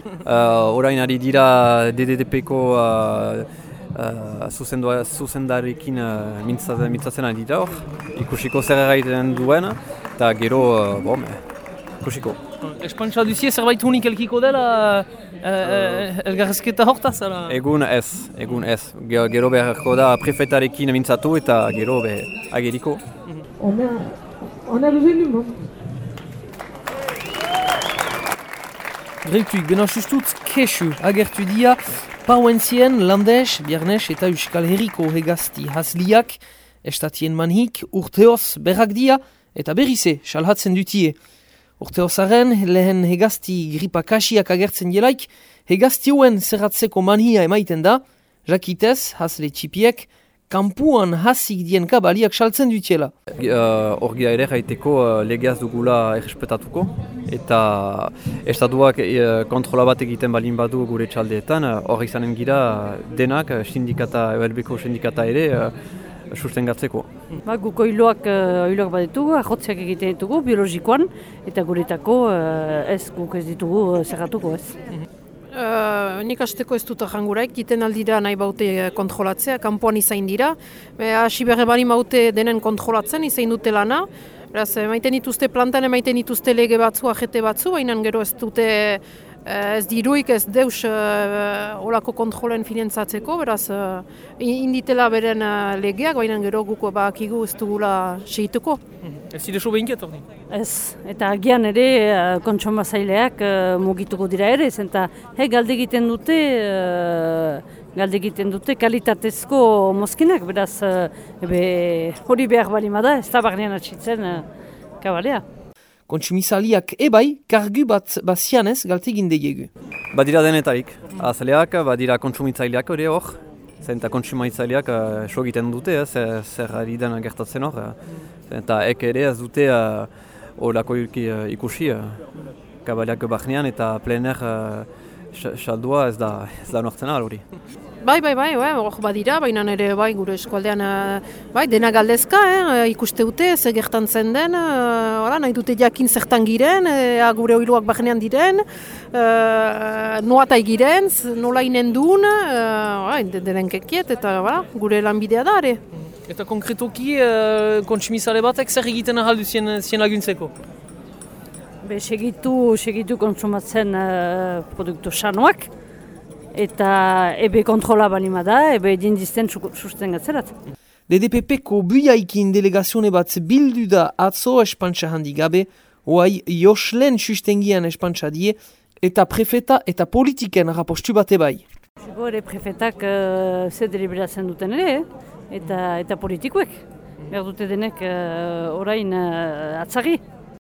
Uh, orain ari dira DDDP-ko uh, uh, zuzendarekin uh, mintzatzen, mintzatzen ari dira hor. Ikusiko zer egiten duen, eta gero, uh, bom, ikusiko. Espantza duzie zerbait unik elkiko dela uh, elgarrezketa hortaz? Egun ez, egun ez. Gero beharko da prefetarekin mintzatu eta gero be ageriko. On a, on a besoin du monde. Greituik, bena sustutz kesu agertu dia, pauentzien landes, biernes eta euskal herriko hegazti hasliak, estatien manhik, urteoz berrak dia, eta berrize, salhatzen dutie. Urteozaren, lehen hegazti gripakasiak agertzen jelaik, hegaztioen zerratzeko manhia emaiten da, jakitez, hasle txipiek, kampuan hasik dien kabaliak saltzen dutiela. Horgia uh, ere gaiteko uh, legeaz dugula errespetatuko eta estatuak uh, kontrola bat egiten balin badu gure txaldeetan hor uh, izanen gira denak sindikata, eberbeko sindikata ere uh, susten gatzeko. Ba, guko hiloak, uh, bat ditugu, ahotziak egiten ditugu biologikoan eta guretako uh, ez guk ez ditugu zerratuko ez. Uh, nik asteko ez dut janguraik, diten aldira nahi baute kontrolatzea, kanpoan izain dira. Hasi berre bari maute denen kontrolatzen, izain dute lana. Beraz, maiten dituzte plantan, maiten dituzte lege batzu, ajete batzu, baina gero ez dute ez diruik ez deus uh, olako kontrolen finantzatzeko, beraz uh, inditela beren uh, legeak, baina gero guko bakigu ez dugula segituko. Hmm. Ez zide so behinket hori? Ez, eta agian ere uh, zaileak uh, mugituko dira ere, zenta he, galde egiten dute, uh, galde egiten dute kalitatezko mozkinak, beraz uh, hori behar bali da, ez da barnean atxitzen uh, kabalea kontsumisaliak ebai, kargu bat bazianez galtegin deiegu. Badira denetarik, azaleak, badira kontsumitzaileak hori hor, zenta kontsumitzaileak uh, so egiten dute, eh, zer, zer ari den gertatzen hor, uh, eta ek ere ez dute uh, uh, ikusi, uh, bahnean eta plener uh, xaldua ez da, ez da nortzen hori. Bai, bai, bai, bai, hor badira, baina ere bai, gure eskualdean eh, bai, dena galdezka, eh, ikuste dute, ze gertan zen den, eh, nahi dute jakin zertan giren, eh, gure oiluak bajenean diren, eh, noata egiren, nola inen duen, eh, denen kekiet, eta voilà, gure lanbidea da, ere. Eta konkretoki, eh, kontsumizale batek zer egiten ahaldu zien, zien laguntzeko? Be, segitu, segitu kontsumatzen uh, produktu sanoak, eta ebe kontrola balima da, ebe jendizten susten gatzerat. DDPP-ko buiaikin delegazione bat bildu da atzo espantsa handi gabe, oai Joslen sustengian espantsa die, eta prefeta eta politiken rapostu bate bai. Gore prefetak uh, ze deliberatzen duten ere, eta, eta politikuek. Behar dute denek uh, orain uh, atzari.